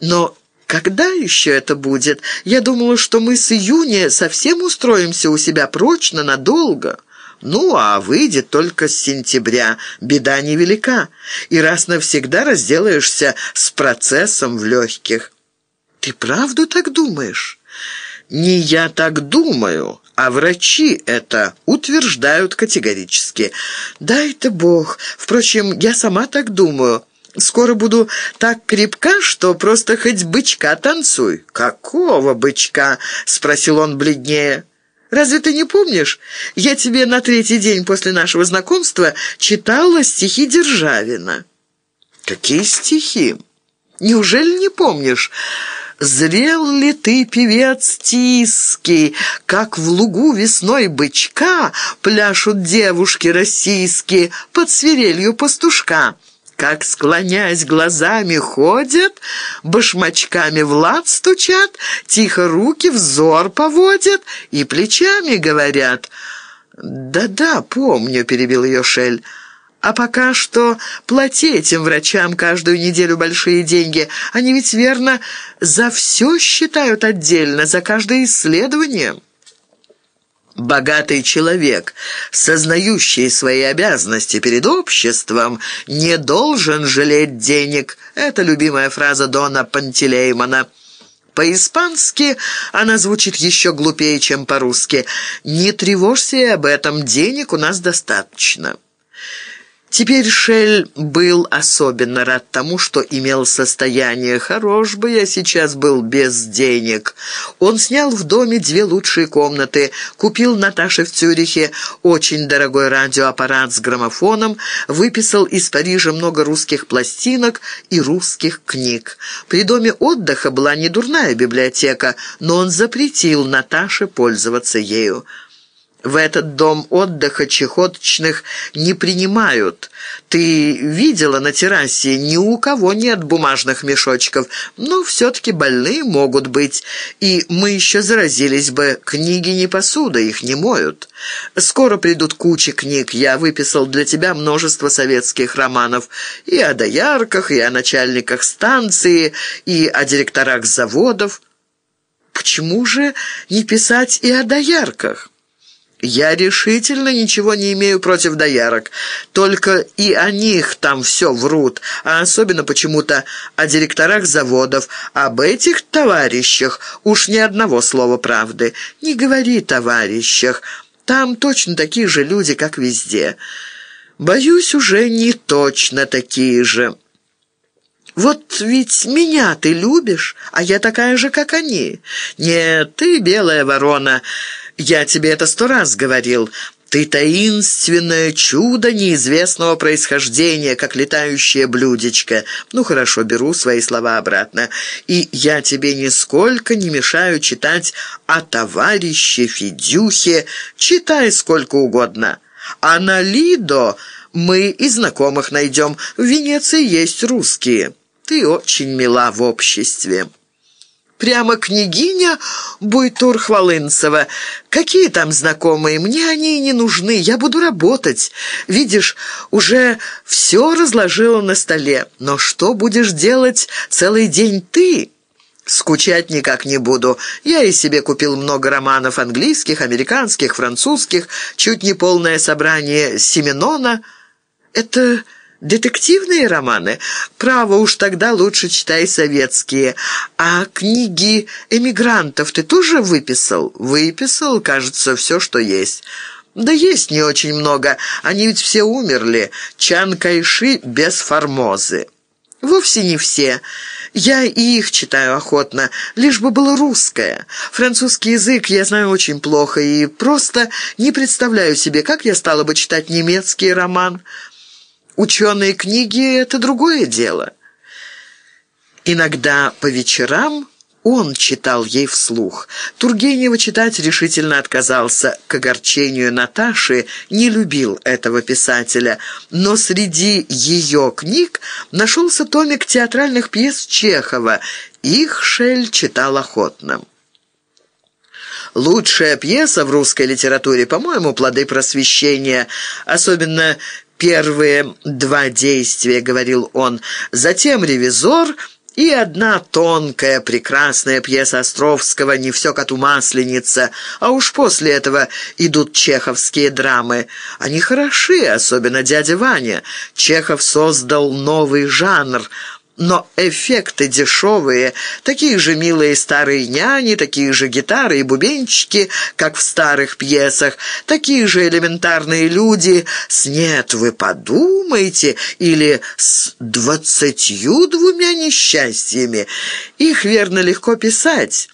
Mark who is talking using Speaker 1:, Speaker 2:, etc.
Speaker 1: Но когда еще это будет? Я думала, что мы с июня совсем устроимся у себя прочно, надолго». Ну, а выйдет только с сентября. Беда невелика. И раз навсегда разделаешься с процессом в легких. Ты правду так думаешь? Не я так думаю, а врачи это утверждают категорически. Дай-то Бог. Впрочем, я сама так думаю. Скоро буду так крепка, что просто хоть бычка танцуй». «Какого бычка?» — спросил он бледнее. Разве ты не помнишь? Я тебе на третий день после нашего знакомства читала стихи Державина». «Какие стихи? Неужели не помнишь?» «Зрел ли ты, певец тиски, как в лугу весной бычка пляшут девушки российские под свирелью пастушка?» Как, склоняясь глазами, ходят, башмачками в лад стучат, тихо руки взор поводят и плечами говорят. «Да-да, помню», — перебил ее Шель. «А пока что плати этим врачам каждую неделю большие деньги. Они ведь, верно, за все считают отдельно, за каждое исследование». Богатый человек, сознающий свои обязанности перед обществом, не должен жалеть денег. Это любимая фраза Дона Пантелеймона. По-испански она звучит еще глупее, чем по-русски. «Не тревожься об этом, денег у нас достаточно». Теперь Шель был особенно рад тому, что имел состояние. Хорош бы я сейчас был без денег. Он снял в доме две лучшие комнаты, купил Наташе в Цюрихе очень дорогой радиоаппарат с граммофоном, выписал из Парижа много русских пластинок и русских книг. При доме отдыха была недурная библиотека, но он запретил Наташе пользоваться ею. В этот дом отдыха чехоточных не принимают. Ты видела на террасе, ни у кого нет бумажных мешочков, но все-таки больные могут быть, и мы еще заразились бы. Книги не посуда, их не моют. Скоро придут кучи книг, я выписал для тебя множество советских романов и о доярках, и о начальниках станции, и о директорах заводов. Почему же не писать и о доярках?» Я решительно ничего не имею против доярок. Только и о них там все врут, а особенно почему-то о директорах заводов. Об этих товарищах уж ни одного слова правды. Не говори товарищах. Там точно такие же люди, как везде. Боюсь, уже не точно такие же. Вот ведь меня ты любишь, а я такая же, как они. Нет, ты белая ворона». Я тебе это сто раз говорил. Ты таинственное чудо неизвестного происхождения, как летающее блюдечко. Ну, хорошо, беру свои слова обратно. И я тебе нисколько не мешаю читать о товарище Федюхе. Читай сколько угодно. А на Лидо мы и знакомых найдем. В Венеции есть русские. Ты очень мила в обществе». Прямо княгиня Буйтур-Хвалынцева. Какие там знакомые? Мне они и не нужны. Я буду работать. Видишь, уже все разложила на столе. Но что будешь делать целый день ты?» «Скучать никак не буду. Я и себе купил много романов английских, американских, французских, чуть не полное собрание Семенона. Это Детективные романы? Право уж тогда лучше читай советские. А книги эмигрантов ты тоже выписал? Выписал, кажется, все, что есть. Да есть не очень много. Они ведь все умерли. Чан Кайши без Формозы. Вовсе не все. Я и их читаю охотно, лишь бы было русское. Французский язык я знаю очень плохо и просто не представляю себе, как я стала бы читать немецкий роман. Ученые книги — это другое дело. Иногда по вечерам он читал ей вслух. Тургенева читать решительно отказался. К огорчению Наташи не любил этого писателя. Но среди ее книг нашелся томик театральных пьес Чехова. Их Шель читал охотно. Лучшая пьеса в русской литературе, по-моему, «Плоды просвещения», особенно «Первые два действия», — говорил он, «затем «Ревизор» И одна тонкая, прекрасная пьеса Островского «Не все коту масленица», а уж после этого идут чеховские драмы. Они хороши, особенно «Дядя Ваня». Чехов создал новый жанр – но эффекты дешевые, такие же милые старые няни, такие же гитары и бубенчики, как в старых пьесах, такие же элементарные люди. С «нет, вы подумайте» или с «двадцатью двумя несчастьями». Их, верно, легко писать,